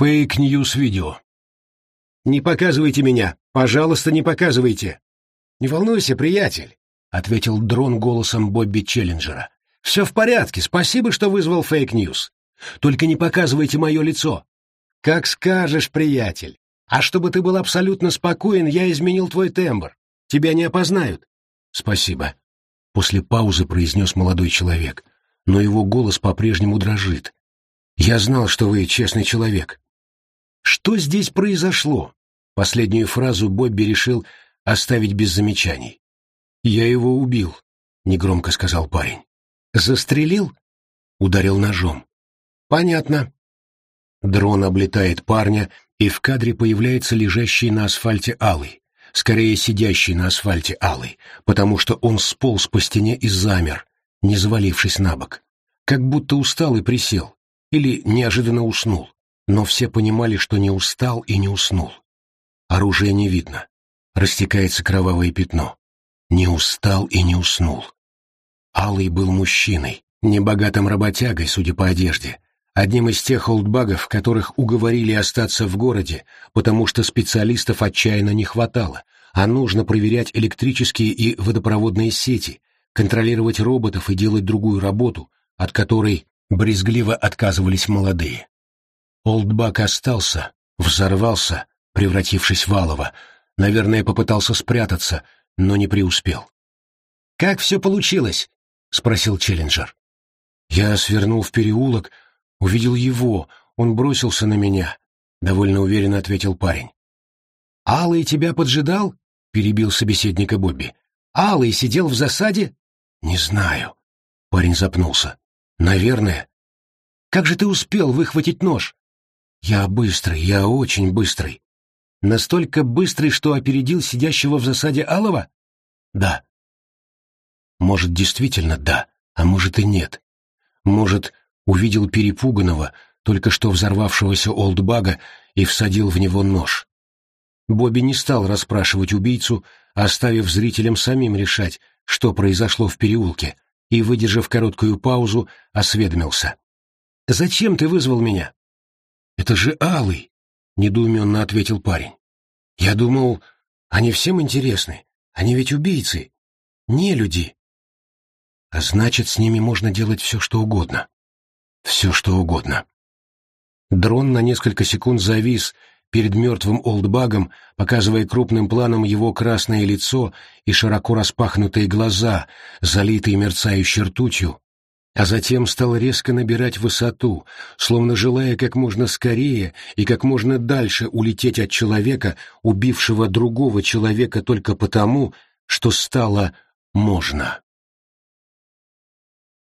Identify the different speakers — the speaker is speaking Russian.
Speaker 1: Фейк-ньюс-видео.
Speaker 2: «Не показывайте меня! Пожалуйста, не показывайте!» «Не волнуйся, приятель», — ответил дрон голосом Бобби Челленджера. «Все в порядке, спасибо, что вызвал фейк-ньюс. Только не показывайте мое лицо». «Как скажешь, приятель. А чтобы ты был абсолютно спокоен, я изменил твой тембр. Тебя не опознают».
Speaker 1: «Спасибо», — после паузы произнес молодой человек, но его голос по-прежнему дрожит. «Я знал, что вы честный человек». «Что здесь произошло?» Последнюю фразу Бобби решил оставить без замечаний. «Я его убил», — негромко сказал парень. «Застрелил?» Ударил ножом. «Понятно». Дрон облетает парня, и в кадре появляется лежащий на асфальте Алый, скорее сидящий на асфальте Алый, потому что он сполз по стене и замер, не завалившись на бок, как будто устал и присел, или неожиданно уснул, но все понимали, что не устал и не уснул. Оружия не видно. Растекается кровавое пятно. Не устал и не уснул. Алый был мужчиной, небогатым работягой, судя по одежде, одним из тех олдбагов, которых уговорили остаться в городе, потому что специалистов отчаянно не хватало, а нужно проверять электрические и водопроводные сети, контролировать роботов и делать другую работу, от которой брезгливо отказывались молодые. Олдбак остался, взорвался, превратившись в Алова, наверное, попытался спрятаться, но не преуспел.
Speaker 2: «Как все получилось?» — спросил Челленджер.
Speaker 1: Я свернул в переулок, увидел его, он бросился на меня, — довольно уверенно ответил парень.
Speaker 2: «Алый тебя поджидал?» — перебил собеседника Бобби. «Алый сидел в засаде?»
Speaker 1: «Не знаю». Парень запнулся. «Наверное».
Speaker 2: «Как же ты успел выхватить нож?»
Speaker 1: «Я быстрый, я очень быстрый».
Speaker 2: Настолько быстрый, что опередил сидящего в засаде Алова?
Speaker 1: Да. Может, действительно да, а может и нет. Может, увидел перепуганного, только что взорвавшегося олдбага и всадил в него нож. Бобби не стал расспрашивать убийцу, оставив зрителям самим решать, что произошло в переулке, и, выдержав короткую паузу, осведомился.
Speaker 2: «Зачем ты вызвал меня?»
Speaker 1: «Это же Алый!» — недоуменно ответил парень. «Я думал, они всем интересны. Они ведь убийцы. Не люди. А значит, с ними можно делать все, что угодно. Все, что угодно». Дрон на несколько секунд завис перед мертвым олдбагом, показывая крупным планом его красное лицо и широко распахнутые глаза, залитые мерцающей ртутью, а затем стал резко набирать высоту, словно желая как можно скорее и как можно дальше улететь от человека, убившего другого человека только потому, что стало можно.